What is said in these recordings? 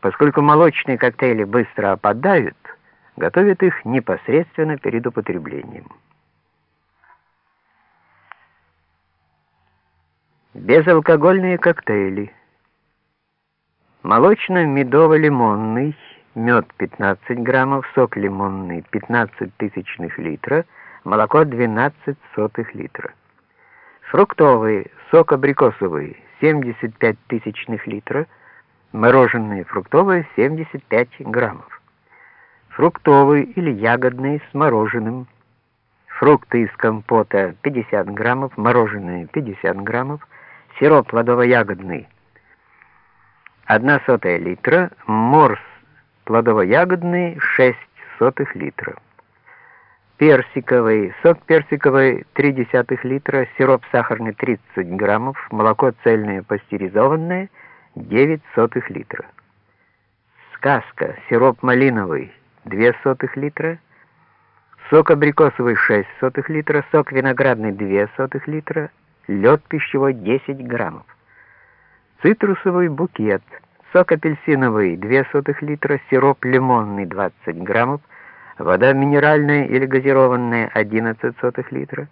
Поскольку молочные коктейли быстро опадают, готовят их непосредственно перед употреблением. Безалкогольные коктейли. Молочно-медово-лимонный, мед 15 граммов, сок лимонный 15 тысячных литра, молоко 12 сотых литра. Фруктовый, сок абрикосовый 75 тысячных литра, мороженое фруктовое 75 граммов. Фруктовый или ягодный с мороженым. Фрукты из компота 50 граммов, мороженое 50 граммов, сироп плодово-ягодный 1 сотая литра, морс плодово-ягодный 6 сотых литра. Персиковый, сок персиковый 0,3 литра, сироп сахарный 30 граммов, молоко цельное пастеризованное 9 сотых литра. Сказка, сироп малиновый 2 сотых литра, сок абрикосовый 6 сотых литра, сок виноградный 2 сотых литра, лед пищевой 10 граммов. Цитрусовый букет, сок апельсиновый 2 сотых литра, сироп лимонный 20 граммов, вода минеральная или газированная 11 сотых литра,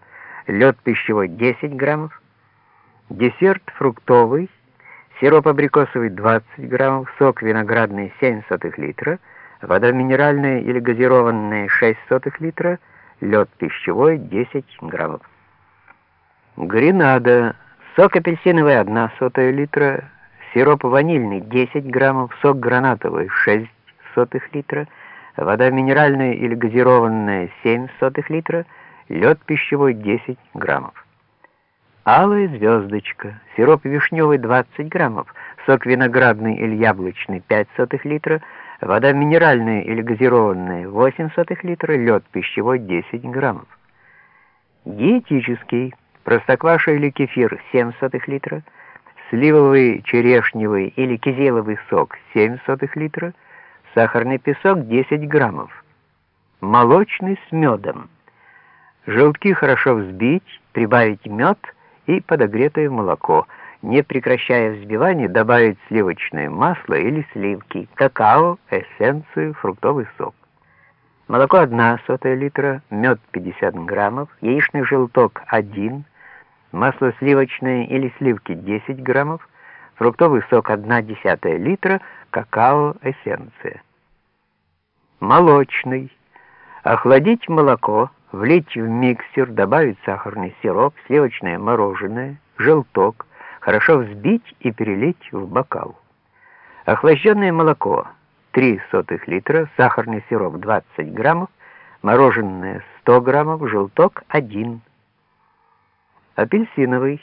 лед пищевой 10 граммов, десерт фруктовый, сироп абрикосовый 20 граммов, сок виноградный 7 сотых литра, вода минеральная или газированная 6 сотых литра, лед пищевой 10 граммов. Гренада. Сок апельсиновый 1 сотая литра, сироп ванильный 10 граммов, сок гранатовый 6 сотых литра, вода минеральная или газированная 7 сотых литра, лед пищевой 10 граммов. Алая звездочка, сироп вишневый 20 граммов, сок виноградный или яблочный 5 сотых литра, вода минеральная или газированная 8 сотых литра, лед пищевой 10 граммов. Диетический простокваша или кефир 7 сотых литра, сливовый, черешневый или кизиловый сок 7 сотых литра, сахарный песок 10 граммов, молочный с медом. Желтки хорошо взбить, прибавить мед и подогретое молоко. Не прекращая взбивания, добавить сливочное масло или сливки, какао, эссенцию, фруктовый сок. Молоко 1 сотая литра, мед 50 граммов, яичный желток 1 масло сливочное или сливки 10 граммов, фруктовый сок 1 десятая литра, какао-эссенция. Молочный. Охладить молоко, влить в миксер, добавить сахарный сироп, сливочное мороженое, желток, хорошо взбить и перелить в бокал. Охлажденное молоко 3 сотых литра, сахарный сироп 20 граммов, мороженое 100 граммов, желток 1 апельсиновый,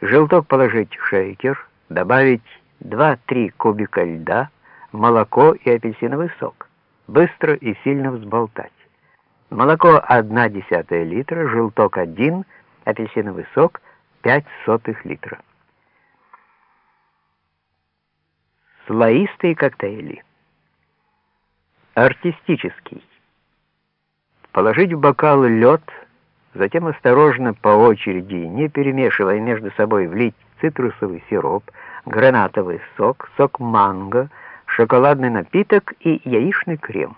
желток положить в шейкер, добавить 2-3 кубика льда, молоко и апельсиновый сок. Быстро и сильно взболтать. Молоко 1 десятая литра, желток 1, апельсиновый сок 5 сотых литра. Слоистые коктейли. Артистический. Положить в бокал лед, Затем осторожно по очереди, не перемешивая между собой, влить цитрусовый сироп, гранатовый сок, сок манго, шоколадный напиток и яичный крем.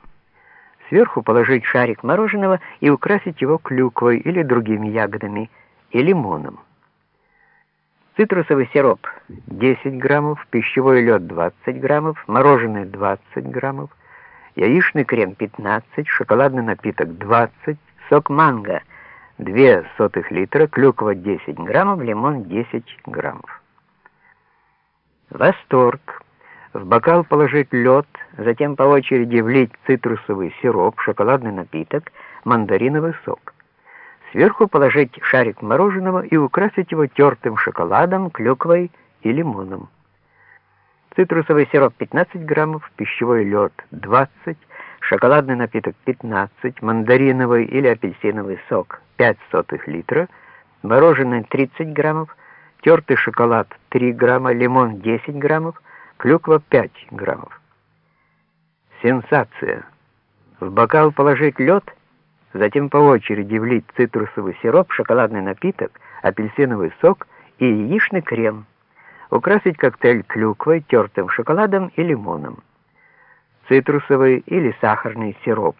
Сверху положить шарик мороженого и украсить его клюквой или другими ягодами и лимоном. Цитрусовый сироп 10 граммов, пищевой лед 20 граммов, мороженое 20 граммов, яичный крем 15, шоколадный напиток 20, сок манго 2 сотых литра, клюква 10 граммов, лимон 10 граммов. Восторг. В бокал положить лед, затем по очереди влить цитрусовый сироп, шоколадный напиток, мандариновый сок. Сверху положить шарик мороженого и украсить его тертым шоколадом, клюквой и лимоном. Цитрусовый сироп 15 граммов, пищевой лед 20 шоколадный напиток 15, мандариновый или апельсиновый сок 5 сотых литра, мороженое 30 граммов, тертый шоколад 3 грамма, лимон 10 граммов, клюква 5 граммов. Сенсация. В бокал положить лед, затем по очереди влить цитрусовый сироп, шоколадный напиток, апельсиновый сок и яичный крем. Украсить коктейль клюквой, тертым шоколадом и лимоном. цитрусовый или сахарный сироп.